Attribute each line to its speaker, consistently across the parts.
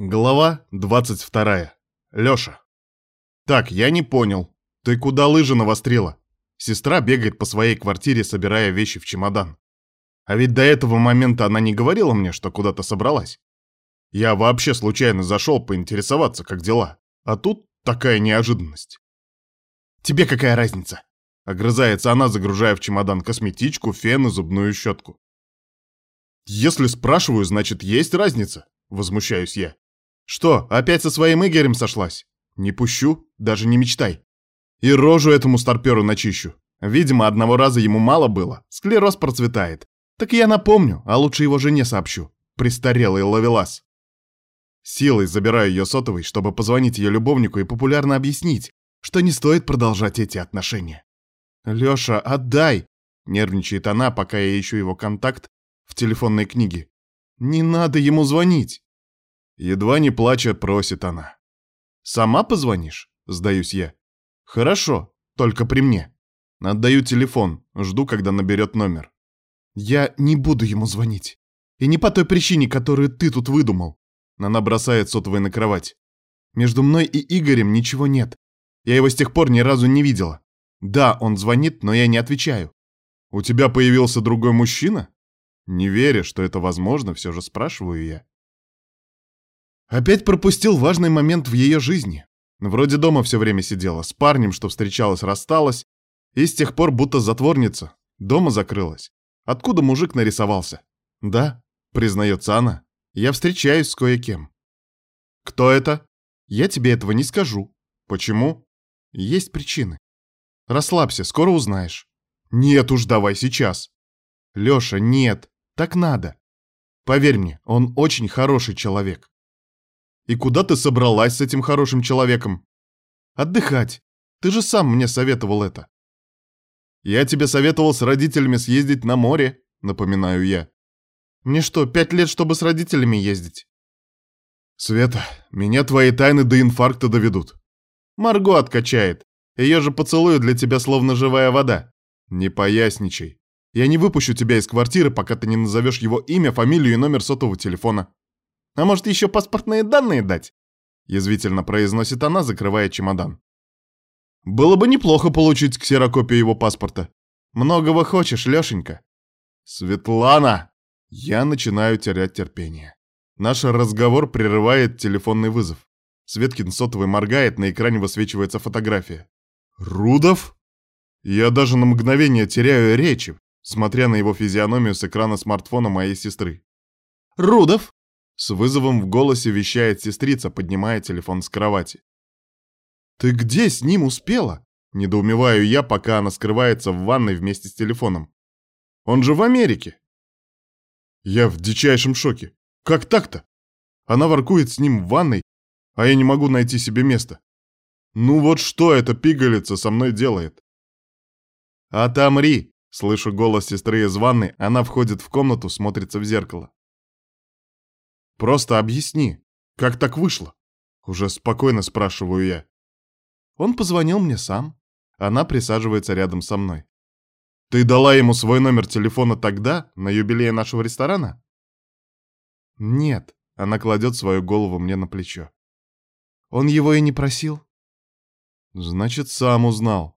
Speaker 1: Глава 22. Лёша. Так, я не понял. Ты куда лыжи навострила? Сестра бегает по своей квартире, собирая вещи в чемодан. А ведь до этого момента она не говорила мне, что куда-то собралась. Я вообще случайно зашел поинтересоваться, как дела. А тут такая неожиданность. Тебе какая разница? Огрызается она, загружая в чемодан косметичку, фен и зубную щетку. Если спрашиваю, значит, есть разница. Возмущаюсь я. Что, опять со своим Игорем сошлась? Не пущу, даже не мечтай. И рожу этому старперу начищу. Видимо, одного раза ему мало было, склероз процветает. Так я напомню, а лучше его жене сообщу. Престарелый ловелас. Силой забираю ее сотовый, чтобы позвонить ее любовнику и популярно объяснить, что не стоит продолжать эти отношения. «Лёша, отдай!» — нервничает она, пока я ищу его контакт в телефонной книге. «Не надо ему звонить!» Едва не плача, просит она. «Сама позвонишь?» — сдаюсь я. «Хорошо, только при мне. Отдаю телефон, жду, когда наберет номер». «Я не буду ему звонить. И не по той причине, которую ты тут выдумал». Она бросает сотовый на кровать. «Между мной и Игорем ничего нет. Я его с тех пор ни разу не видела. Да, он звонит, но я не отвечаю». «У тебя появился другой мужчина?» Не веря, что это возможно, все же спрашиваю я. Опять пропустил важный момент в ее жизни. Вроде дома все время сидела, с парнем, что встречалась, рассталась, и с тех пор будто затворница. Дома закрылась. Откуда мужик нарисовался? Да, признается она, я встречаюсь с кое-кем. Кто это? Я тебе этого не скажу. Почему? Есть причины. Расслабься, скоро узнаешь. Нет уж, давай сейчас. Лёша, нет, так надо. Поверь мне, он очень хороший человек. И куда ты собралась с этим хорошим человеком? Отдыхать. Ты же сам мне советовал это. Я тебе советовал с родителями съездить на море, напоминаю я. Мне что, пять лет, чтобы с родителями ездить? Света, меня твои тайны до инфаркта доведут. Марго откачает. Ее же поцелую для тебя словно живая вода. Не поясничай. Я не выпущу тебя из квартиры, пока ты не назовешь его имя, фамилию и номер сотового телефона. А может, еще паспортные данные дать?» Язвительно произносит она, закрывая чемодан. «Было бы неплохо получить ксерокопию его паспорта. Многого хочешь, Лешенька?» «Светлана!» Я начинаю терять терпение. Наш разговор прерывает телефонный вызов. Светкин сотовый моргает, на экране высвечивается фотография. «Рудов?» Я даже на мгновение теряю речи, смотря на его физиономию с экрана смартфона моей сестры. «Рудов?» С вызовом в голосе вещает сестрица, поднимая телефон с кровати. «Ты где с ним успела?» Недоумеваю я, пока она скрывается в ванной вместе с телефоном. «Он же в Америке!» Я в дичайшем шоке. Как так-то? Она воркует с ним в ванной, а я не могу найти себе места. Ну вот что эта пигалица со мной делает? «Отомри!» — слышу голос сестры из ванны, она входит в комнату, смотрится в зеркало. Просто объясни, как так вышло? Уже спокойно спрашиваю я. Он позвонил мне сам. Она присаживается рядом со мной. Ты дала ему свой номер телефона тогда, на юбилее нашего ресторана? Нет, она кладет свою голову мне на плечо. Он его и не просил. Значит, сам узнал.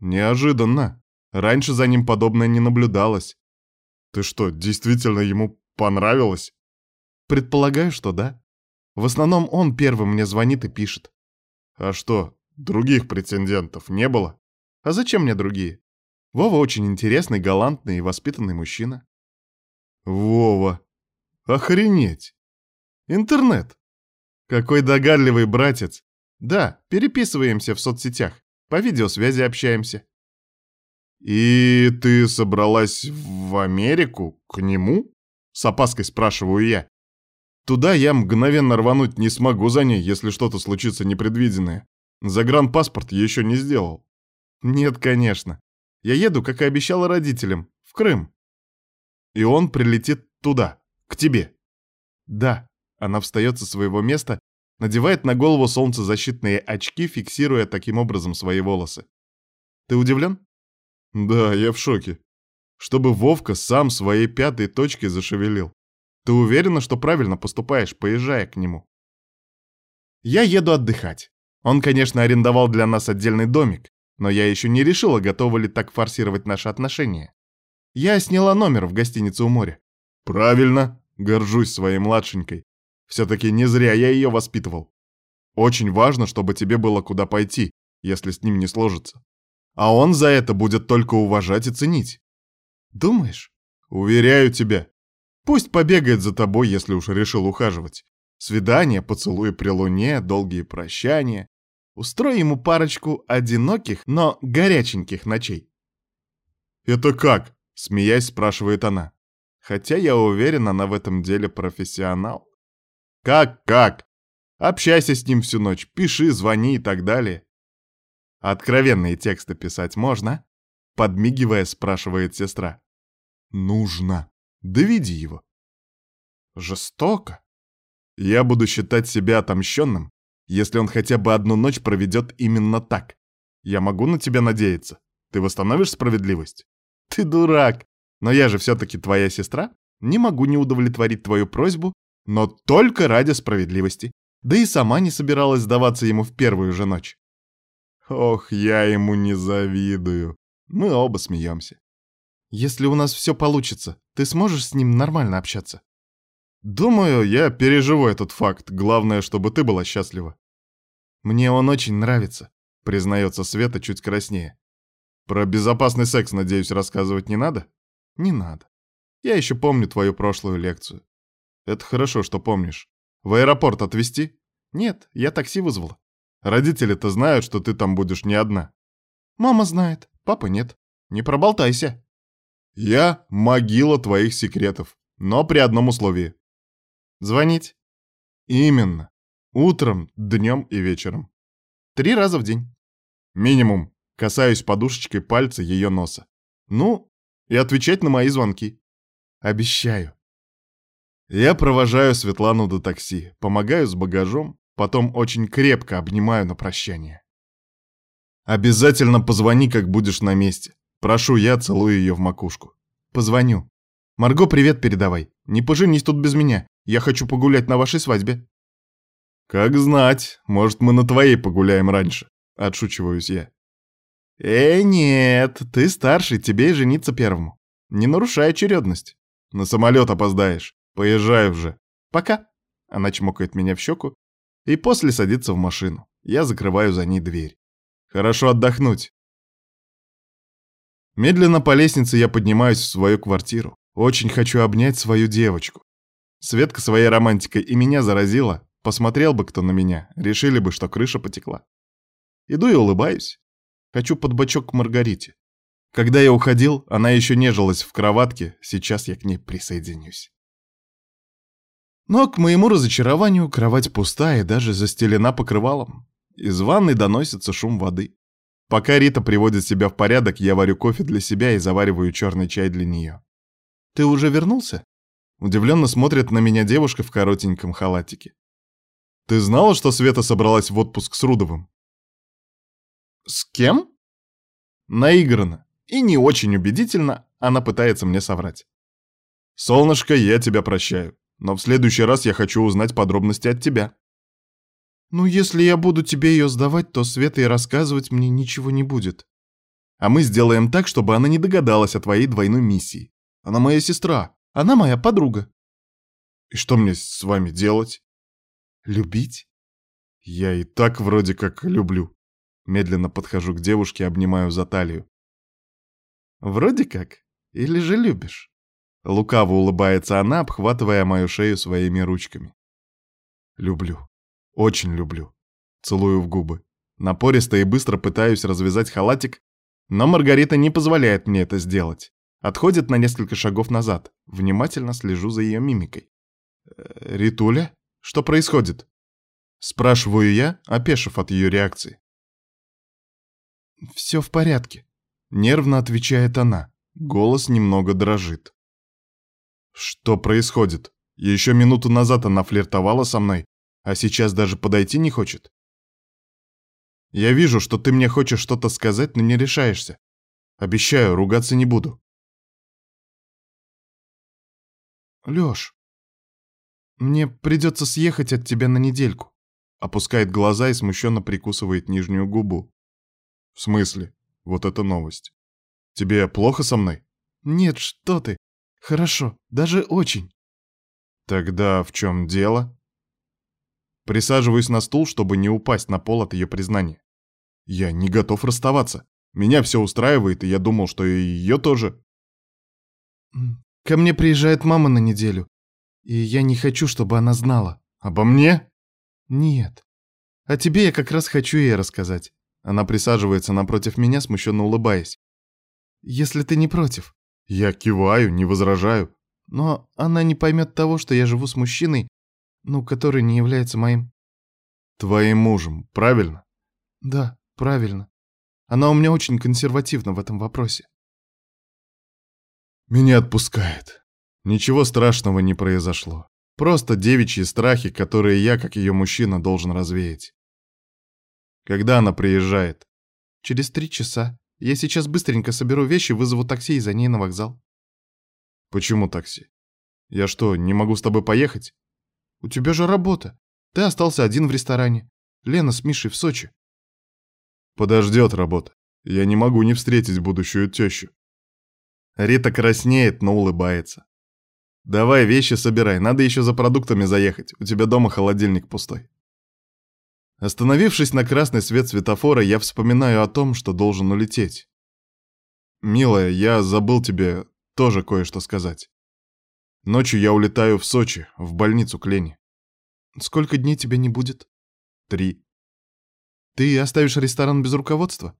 Speaker 1: Неожиданно. Раньше за ним подобное не наблюдалось. Ты что, действительно ему понравилось? Предполагаю, что да. В основном он первым мне звонит и пишет. А что, других претендентов не было? А зачем мне другие? Вова очень интересный, галантный и воспитанный мужчина. Вова. Охренеть. Интернет. Какой догадливый братец. Да, переписываемся в соцсетях. По видеосвязи общаемся. И ты собралась в Америку к нему? С опаской спрашиваю я. Туда я мгновенно рвануть не смогу за ней, если что-то случится непредвиденное. Загранпаспорт еще не сделал. Нет, конечно. Я еду, как и обещала родителям, в Крым. И он прилетит туда, к тебе. Да. Она встает со своего места, надевает на голову солнцезащитные очки, фиксируя таким образом свои волосы. Ты удивлен? Да, я в шоке. Чтобы Вовка сам своей пятой точкой зашевелил. Ты уверена, что правильно поступаешь, поезжая к нему? Я еду отдыхать. Он, конечно, арендовал для нас отдельный домик, но я еще не решила, готова ли так форсировать наши отношения. Я сняла номер в гостинице у моря. Правильно, горжусь своей младшенькой. Все-таки не зря я ее воспитывал. Очень важно, чтобы тебе было куда пойти, если с ним не сложится. А он за это будет только уважать и ценить. Думаешь? Уверяю тебя. Пусть побегает за тобой, если уж решил ухаживать. Свидания, поцелуи при луне, долгие прощания. Устрой ему парочку одиноких, но горяченьких ночей. «Это как?» — смеясь спрашивает она. Хотя я уверен, она в этом деле профессионал. «Как-как? Общайся с ним всю ночь, пиши, звони и так далее». «Откровенные тексты писать можно?» Подмигивая, спрашивает сестра. «Нужно. Доведи его». «Жестоко?» Я буду считать себя отомщенным, если он хотя бы одну ночь проведет именно так. Я могу на тебя надеяться. Ты восстановишь справедливость? Ты дурак. Но я же все-таки твоя сестра. Не могу не удовлетворить твою просьбу, но только ради справедливости. Да и сама не собиралась сдаваться ему в первую же ночь. Ох, я ему не завидую. Мы оба смеемся. Если у нас все получится, ты сможешь с ним нормально общаться? Думаю, я переживу этот факт. Главное, чтобы ты была счастлива. Мне он очень нравится, признается Света чуть краснее. Про безопасный секс, надеюсь, рассказывать не надо? Не надо. Я еще помню твою прошлую лекцию. Это хорошо, что помнишь. В аэропорт отвезти? Нет, я такси вызвала. Родители-то знают, что ты там будешь не одна. Мама знает, папа нет. Не проболтайся. Я могила твоих секретов, но при одном условии. Звонить? Именно. Утром, днем и вечером. Три раза в день. Минимум. Касаюсь подушечкой пальца ее носа. Ну, и отвечать на мои звонки. Обещаю. Я провожаю Светлану до такси, помогаю с багажом, потом очень крепко обнимаю на прощание. Обязательно позвони, как будешь на месте. Прошу я, целую ее в макушку. Позвоню. Марго, привет передавай. Не поженись тут без меня. Я хочу погулять на вашей свадьбе». «Как знать, может, мы на твоей погуляем раньше», — отшучиваюсь я. «Э, нет, ты старший, тебе и жениться первому. Не нарушай очередность. На самолет опоздаешь. Поезжай уже. Пока». Она чмокает меня в щеку и после садится в машину. Я закрываю за ней дверь. «Хорошо отдохнуть». Медленно по лестнице я поднимаюсь в свою квартиру. Очень хочу обнять свою девочку. Светка своей романтикой и меня заразила. Посмотрел бы кто на меня, решили бы, что крыша потекла. Иду и улыбаюсь. Хочу под бочок к Маргарите. Когда я уходил, она еще нежилась в кроватке, сейчас я к ней присоединюсь. Но к моему разочарованию кровать пустая и даже застелена покрывалом. Из ванной доносится шум воды. Пока Рита приводит себя в порядок, я варю кофе для себя и завариваю черный чай для нее. «Ты уже вернулся?» Удивленно смотрит на меня девушка в коротеньком халатике. «Ты знала, что Света собралась в отпуск с Рудовым?» «С кем?» Наигранно и не очень убедительно она пытается мне соврать. «Солнышко, я тебя прощаю, но в следующий раз я хочу узнать подробности от тебя». «Ну, если я буду тебе ее сдавать, то Света и рассказывать мне ничего не будет. А мы сделаем так, чтобы она не догадалась о твоей двойной миссии. Она моя сестра, она моя подруга. И что мне с вами делать? Любить? Я и так вроде как люблю. Медленно подхожу к девушке, обнимаю за талию. Вроде как? Или же любишь? Лукаво улыбается она, обхватывая мою шею своими ручками. Люблю. Очень люблю. Целую в губы. Напористо и быстро пытаюсь развязать халатик, но Маргарита не позволяет мне это сделать. Отходит на несколько шагов назад. Внимательно слежу за ее мимикой. «Э, «Ритуля? Что происходит?» Спрашиваю я, опешив от ее реакции. «Все в порядке», — нервно отвечает она. Голос немного дрожит. «Что происходит? Еще минуту назад она флиртовала со мной, а сейчас даже подойти не хочет?» «Я вижу, что ты мне хочешь что-то сказать, но не решаешься. Обещаю, ругаться не буду. Лёш, мне придется съехать от тебя на недельку. опускает глаза и смущенно прикусывает нижнюю губу. В смысле? Вот это новость. Тебе плохо со мной?
Speaker 2: Нет, что ты. Хорошо, даже очень.
Speaker 1: Тогда в чем дело? Присаживаюсь на стул, чтобы не упасть на пол от ее признания. Я не готов расставаться. Меня все устраивает, и я думал, что и ее тоже.
Speaker 2: Ко мне приезжает мама на неделю, и я не хочу, чтобы она знала.
Speaker 1: Обо мне?
Speaker 2: Нет. О тебе я как раз хочу ей рассказать. Она присаживается напротив меня, смущенно улыбаясь. Если ты не против.
Speaker 1: Я киваю, не возражаю.
Speaker 2: Но она не поймет того, что я живу с мужчиной, ну, который не является моим...
Speaker 1: Твоим мужем, правильно?
Speaker 2: Да, правильно. Она у меня очень консервативна в этом вопросе.
Speaker 1: Меня отпускает. Ничего страшного не произошло. Просто девичьи страхи, которые я, как ее мужчина, должен развеять. Когда она приезжает?
Speaker 2: Через три часа. Я сейчас быстренько соберу вещи, вызову такси и за ней на вокзал.
Speaker 1: Почему такси? Я что, не могу с тобой поехать?
Speaker 2: У тебя же работа. Ты остался один в ресторане. Лена с Мишей в Сочи.
Speaker 1: Подождет работа. Я не могу не встретить будущую тещу. Рита краснеет, но улыбается. Давай вещи собирай, надо еще за продуктами заехать. У тебя дома холодильник пустой. Остановившись на красный свет светофора, я вспоминаю о том, что должен улететь. Милая, я забыл тебе тоже кое-что сказать. Ночью я улетаю в Сочи, в больницу к Лене.
Speaker 2: Сколько дней тебя не будет?
Speaker 1: Три.
Speaker 2: Ты оставишь ресторан без руководства?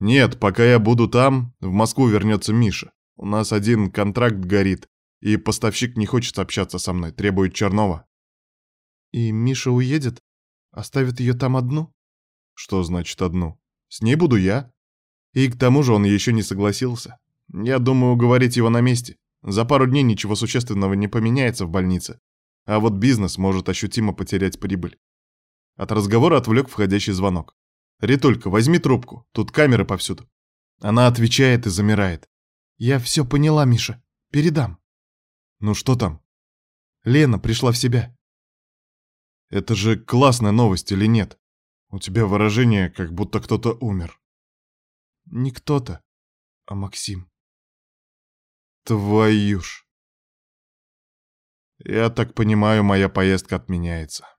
Speaker 1: Нет, пока я буду там, в Москву вернется Миша. У нас один контракт горит, и поставщик не хочет общаться со мной, требует Чернова.
Speaker 2: И Миша уедет? Оставит ее там одну?
Speaker 1: Что значит одну? С ней буду я. И к тому же он еще не согласился. Я думаю уговорить его на месте. За пару дней ничего существенного не поменяется в больнице. А вот бизнес может ощутимо потерять прибыль. От разговора отвлек входящий звонок. «Ритулька, возьми трубку, тут камеры повсюду». Она отвечает и замирает.
Speaker 2: «Я все поняла, Миша. Передам».
Speaker 1: «Ну что там?»
Speaker 2: Лена пришла в себя.
Speaker 1: Это же классная новость или нет? У тебя выражение, как будто кто-то умер.
Speaker 2: Не кто-то, а Максим.
Speaker 1: Твою ж. Я так понимаю, моя поездка отменяется.